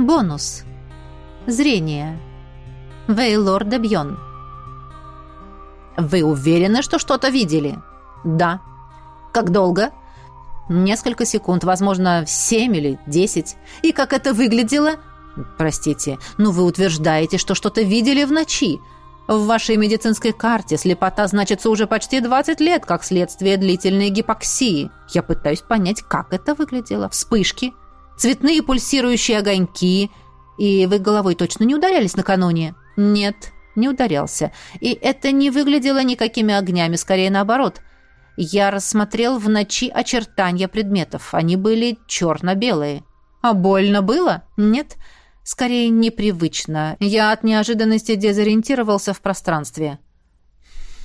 Бонус. Зрение. Вейлор де Бьон. Вы уверены, что что-то видели? Да. Как долго? Несколько секунд, возможно, семь или десять. И как это выглядело? Простите, но вы утверждаете, что что-то видели в ночи. В вашей медицинской карте слепота значится уже почти 20 лет, как следствие длительной гипоксии. Я пытаюсь понять, как это выглядело. Вспышки, цветные пульсирующие огоньки. И вы головой точно не ударялись накануне? Нет, не ударялся. И это не выглядело никакими огнями, скорее наоборот. Я рассмотрел в ночи очертания предметов. Они были черно-белые. А больно было? Нет. Скорее, непривычно. Я от неожиданности дезориентировался в пространстве.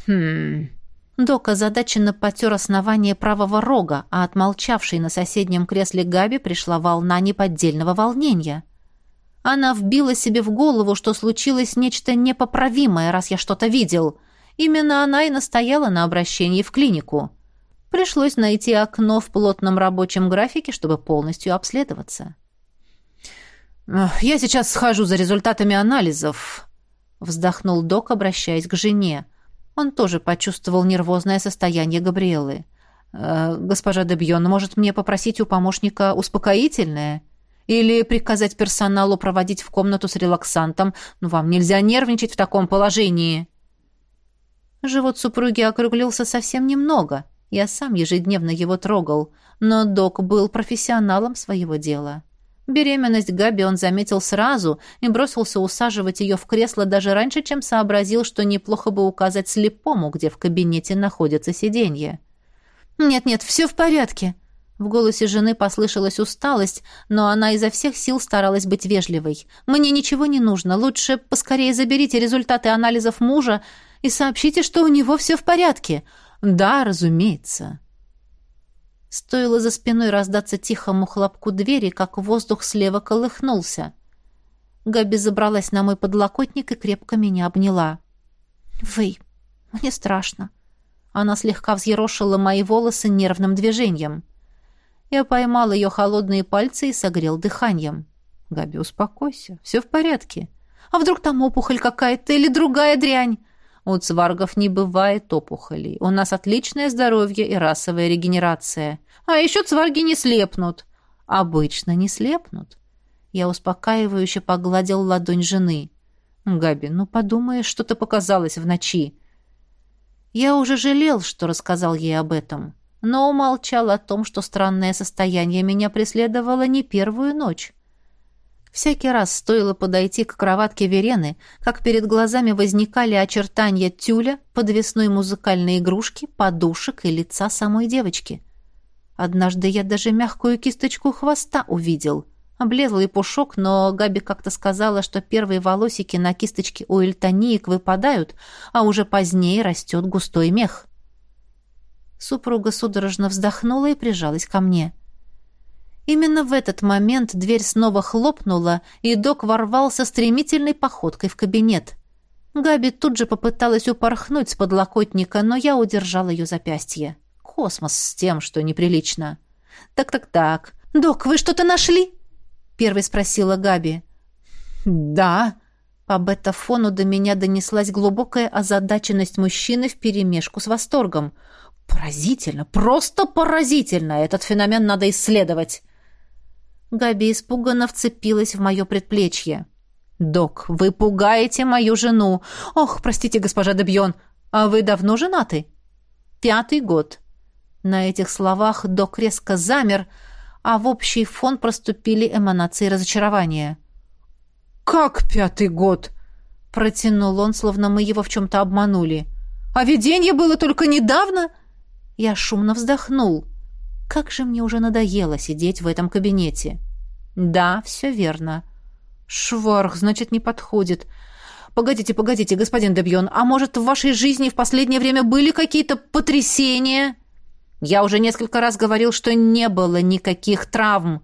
Хм... Док озадаченно потер основание правого рога, а от молчавшей на соседнем кресле Габи пришла волна неподдельного волнения. Она вбила себе в голову, что случилось нечто непоправимое, раз я что-то видел. Именно она и настояла на обращении в клинику. Пришлось найти окно в плотном рабочем графике, чтобы полностью обследоваться. «Я сейчас схожу за результатами анализов», — вздохнул док, обращаясь к жене. Он тоже почувствовал нервозное состояние Габриэлы. «Э, «Госпожа Дебьон, может мне попросить у помощника успокоительное? Или приказать персоналу проводить в комнату с релаксантом? Ну, вам нельзя нервничать в таком положении». Живот супруги округлился совсем немного. Я сам ежедневно его трогал, но док был профессионалом своего дела. Беременность Габи он заметил сразу и бросился усаживать ее в кресло даже раньше, чем сообразил, что неплохо бы указать слепому, где в кабинете находится сиденье. «Нет-нет, все в порядке», в голосе жены послышалась усталость, но она изо всех сил старалась быть вежливой. «Мне ничего не нужно. Лучше поскорее заберите результаты анализов мужа и сообщите, что у него все в порядке». «Да, разумеется». Стоило за спиной раздаться тихому хлопку двери, как воздух слева колыхнулся. Габи забралась на мой подлокотник и крепко меня обняла. «Вы, мне страшно». Она слегка взъерошила мои волосы нервным движением. Я поймал ее холодные пальцы и согрел дыханием. «Габи, успокойся, все в порядке. А вдруг там опухоль какая-то или другая дрянь?» У цваргов не бывает опухолей. У нас отличное здоровье и расовая регенерация. А еще цварги не слепнут. Обычно не слепнут. Я успокаивающе погладил ладонь жены. Габи, ну подумаешь, что-то показалось в ночи. Я уже жалел, что рассказал ей об этом, но умолчал о том, что странное состояние меня преследовало не первую ночь. Всякий раз стоило подойти к кроватке Верены, как перед глазами возникали очертания тюля, подвесной музыкальной игрушки, подушек и лица самой девочки. Однажды я даже мягкую кисточку хвоста увидел. Облезлый пушок, но Габи как-то сказала, что первые волосики на кисточке у эльтониек выпадают, а уже позднее растет густой мех. Супруга судорожно вздохнула и прижалась ко мне. Именно в этот момент дверь снова хлопнула, и док ворвался стремительной походкой в кабинет. Габи тут же попыталась упорхнуть с подлокотника, но я удержал ее запястье космос с тем, что неприлично. «Так-так-так. Док, вы что-то нашли?» Первой спросила Габи. «Да». По бета-фону до меня донеслась глубокая озадаченность мужчины вперемешку с восторгом. «Поразительно! Просто поразительно! Этот феномен надо исследовать!» Габи испуганно вцепилась в мое предплечье. «Док, вы пугаете мою жену! Ох, простите, госпожа Дебьон, а вы давно женаты?» «Пятый год. На этих словах док резко замер, а в общий фон проступили эманации разочарования. «Как пятый год?» — протянул он, словно мы его в чем-то обманули. «А видение было только недавно?» Я шумно вздохнул. «Как же мне уже надоело сидеть в этом кабинете!» «Да, все верно». «Шварх, значит, не подходит. Погодите, погодите, господин Дебьон, а может, в вашей жизни в последнее время были какие-то потрясения?» Я уже несколько раз говорил, что не было никаких травм.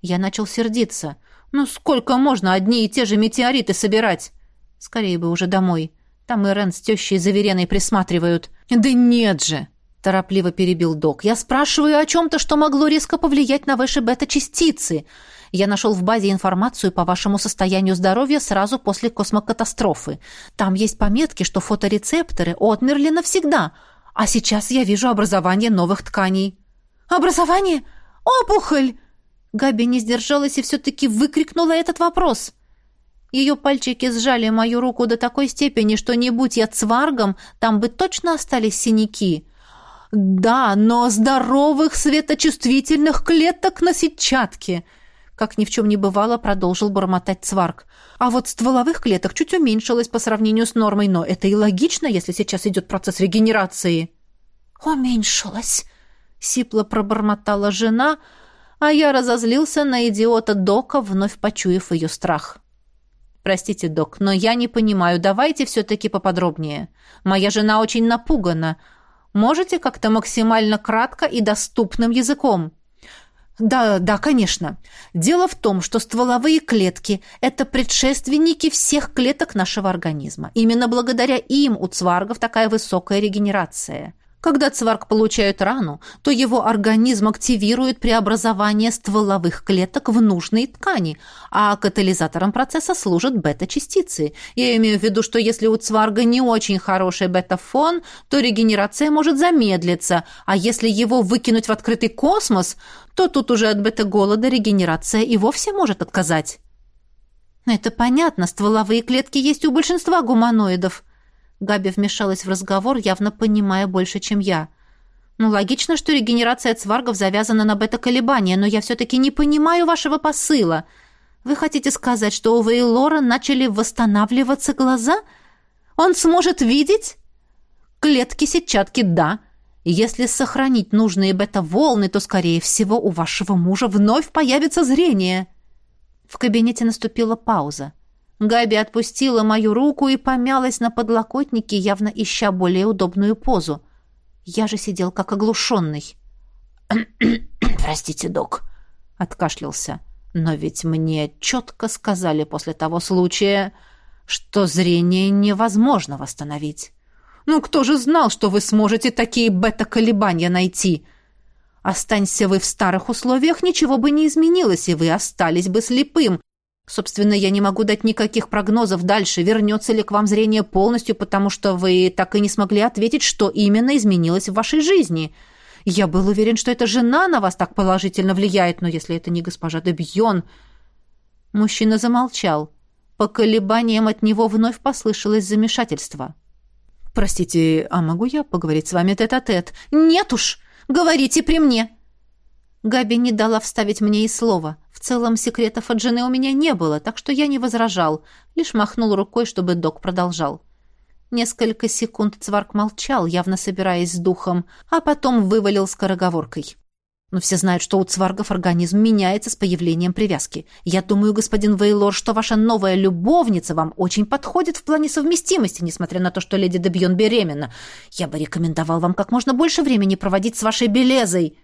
Я начал сердиться. Ну сколько можно одни и те же метеориты собирать? Скорее бы уже домой. Там Ирен с тещей заверенной присматривают. Да нет же! Торопливо перебил док. «Я спрашиваю о чем-то, что могло резко повлиять на ваши бета-частицы. Я нашел в базе информацию по вашему состоянию здоровья сразу после космокатастрофы. Там есть пометки, что фоторецепторы отмерли навсегда, а сейчас я вижу образование новых тканей». «Образование? Опухоль!» Габи не сдержалась и все-таки выкрикнула этот вопрос. Ее пальчики сжали мою руку до такой степени, что не будь я цваргом, там бы точно остались синяки. Да, но здоровых светочувствительных клеток на сетчатке. Как ни в чем не бывало, продолжил бормотать цварг. А вот стволовых клеток чуть уменьшилось по сравнению с нормой, но это и логично, если сейчас идет процесс регенерации. «Уменьшилось», — сипло пробормотала жена, а я разозлился на идиота Дока, вновь почуяв ее страх. «Простите, док, но я не понимаю. Давайте все-таки поподробнее. Моя жена очень напугана. Можете как-то максимально кратко и доступным языком?» Да, да, конечно. Дело в том, что стволовые клетки – это предшественники всех клеток нашего организма. Именно благодаря им у цваргов такая высокая регенерация. Когда цварг получает рану, то его организм активирует преобразование стволовых клеток в нужные ткани, а катализатором процесса служат бета-частицы. Я имею в виду, что если у цварга не очень хороший бета-фон, то регенерация может замедлиться, а если его выкинуть в открытый космос, то тут уже от бета-голода регенерация и вовсе может отказать. Это понятно, стволовые клетки есть у большинства гуманоидов – Габи вмешалась в разговор, явно понимая больше, чем я. «Ну, логично, что регенерация цваргов завязана на бета-колебания, но я все-таки не понимаю вашего посыла. Вы хотите сказать, что у Вейлора начали восстанавливаться глаза? Он сможет видеть?» «Клетки сетчатки, да. Если сохранить нужные бета-волны, то, скорее всего, у вашего мужа вновь появится зрение». В кабинете наступила пауза. Габи отпустила мою руку и помялась на подлокотнике, явно ища более удобную позу. Я же сидел как оглушенный. «Простите, док», — откашлялся. «Но ведь мне четко сказали после того случая, что зрение невозможно восстановить. Ну, кто же знал, что вы сможете такие бета-колебания найти?» Останься вы в старых условиях, ничего бы не изменилось, и вы остались бы слепым, Собственно, я не могу дать никаких прогнозов дальше, вернется ли к вам зрение полностью, потому что вы так и не смогли ответить, что именно изменилось в вашей жизни. Я был уверен, что эта жена на вас так положительно влияет, но если это не госпожа Дебьон... Мужчина замолчал. По колебаниям от него вновь послышалось замешательство. «Простите, а могу я поговорить с вами тет-а-тет?» -тет? «Нет уж! Говорите при мне!» Габи не дала вставить мне и слова. В целом секретов от жены у меня не было, так что я не возражал, лишь махнул рукой, чтобы док продолжал. Несколько секунд Цварк молчал, явно собираясь с духом, а потом вывалил скороговоркой. Но все знают, что у цваргов организм меняется с появлением привязки. Я думаю, господин Вейлор, что ваша новая любовница вам очень подходит в плане совместимости, несмотря на то, что леди Дебьон беременна. Я бы рекомендовал вам как можно больше времени проводить с вашей Белезой.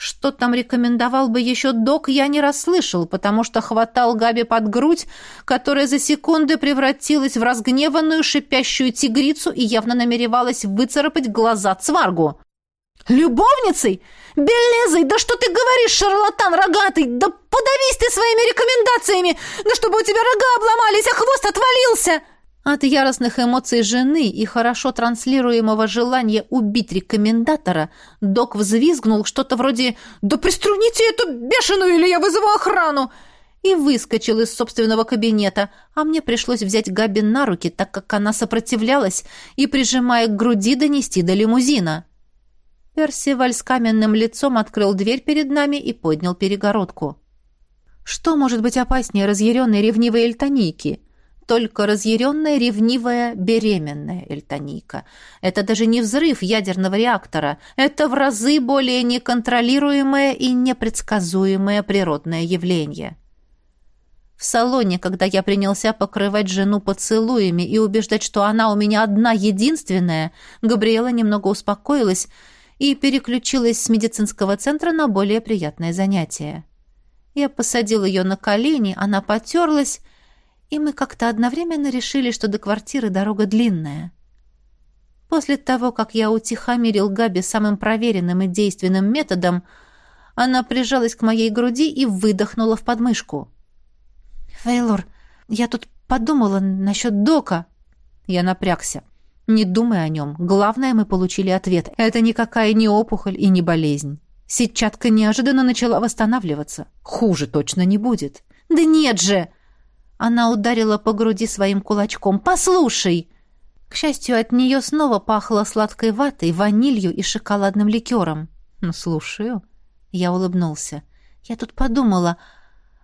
Что там рекомендовал бы еще док, я не расслышал, потому что хватал Габи под грудь, которая за секунды превратилась в разгневанную шипящую тигрицу и явно намеревалась выцарапать глаза цваргу. «Любовницей? Белезой? Да что ты говоришь, шарлатан рогатый? Да подавись ты своими рекомендациями! Да чтобы у тебя рога обломались, а хвост отвалился!» От яростных эмоций жены и хорошо транслируемого желания убить рекомендатора док взвизгнул что-то вроде «Да приструните эту бешеную, или я вызову охрану!» и выскочил из собственного кабинета, а мне пришлось взять Габи на руки, так как она сопротивлялась, и, прижимая к груди, донести до лимузина. Персиваль с каменным лицом открыл дверь перед нами и поднял перегородку. Что может быть опаснее разъяренной ревнивой эльтонийки? Только разъяренная, ревнивая, беременная эльтонийка. Это даже не взрыв ядерного реактора, это в разы более неконтролируемое и непредсказуемое природное явление. В салоне, когда я принялся покрывать жену поцелуями и убеждать, что она у меня одна единственная, Габриэла немного успокоилась и переключилась с медицинского центра на более приятное занятие. Я посадил ее на колени, она потерлась и мы как-то одновременно решили, что до квартиры дорога длинная. После того, как я утихомирил Габи самым проверенным и действенным методом, она прижалась к моей груди и выдохнула в подмышку. «Вейлор, я тут подумала насчет Дока». Я напрягся. Не думай о нем. Главное, мы получили ответ. Это никакая не опухоль и не болезнь. Сетчатка неожиданно начала восстанавливаться. Хуже точно не будет. «Да нет же!» Она ударила по груди своим кулачком. «Послушай!» К счастью, от нее снова пахло сладкой ватой, ванилью и шоколадным ликером. «Ну, слушаю». Я улыбнулся. «Я тут подумала,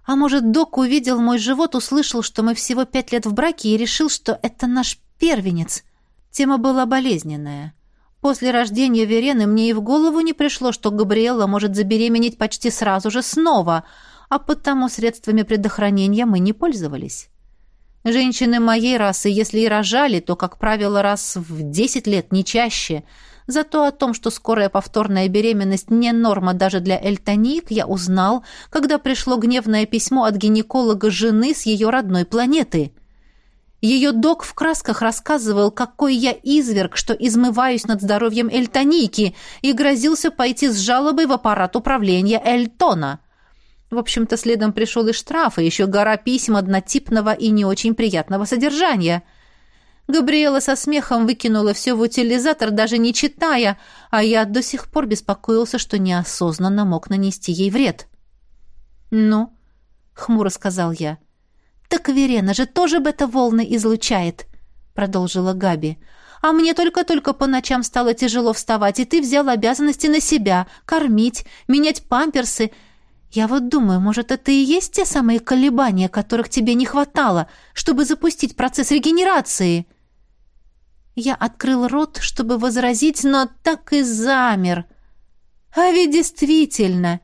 а может, док увидел мой живот, услышал, что мы всего пять лет в браке и решил, что это наш первенец?» Тема была болезненная. После рождения Верены мне и в голову не пришло, что Габриэла может забеременеть почти сразу же снова, а потому средствами предохранения мы не пользовались. Женщины моей расы, если и рожали, то, как правило, раз в десять лет, не чаще. Зато о том, что скорая повторная беременность не норма даже для эльтоник, я узнал, когда пришло гневное письмо от гинеколога жены с ее родной планеты – ее док в красках рассказывал, какой я изверг, что измываюсь над здоровьем Эльтоники, и грозился пойти с жалобой в аппарат управления Эльтона. В общем-то, следом пришел и штраф, и еще гора писем однотипного и не очень приятного содержания. Габриэла со смехом выкинула все в утилизатор, даже не читая, а я до сих пор беспокоился, что неосознанно мог нанести ей вред. «Ну?» — хмуро сказал я. «Так Верена же тоже бета-волны излучает», — продолжила Габи. «А мне только-только по ночам стало тяжело вставать, и ты взял обязанности на себя — кормить, менять памперсы. Я вот думаю, может, это и есть те самые колебания, которых тебе не хватало, чтобы запустить процесс регенерации?» Я открыл рот, чтобы возразить, но так и замер. «А ведь действительно!»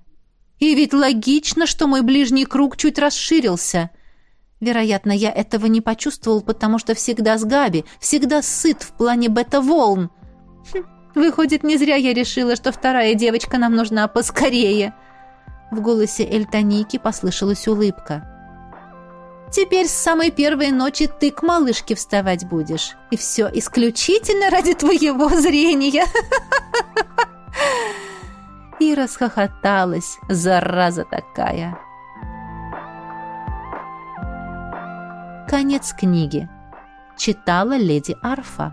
И ведь логично, что мой ближний круг чуть расширился. Вероятно, я этого не почувствовал, потому что всегда с Габи, всегда сыт в плане бета-волн. Хм, выходит, не зря я решила, что вторая девочка нам нужна поскорее. В голосе Эльтоники послышалась улыбка. Теперь с самой первой ночи ты к малышке вставать будешь. И все исключительно ради твоего зрения. И расхохоталась, зараза такая. Конец книги. Читала леди Арфа.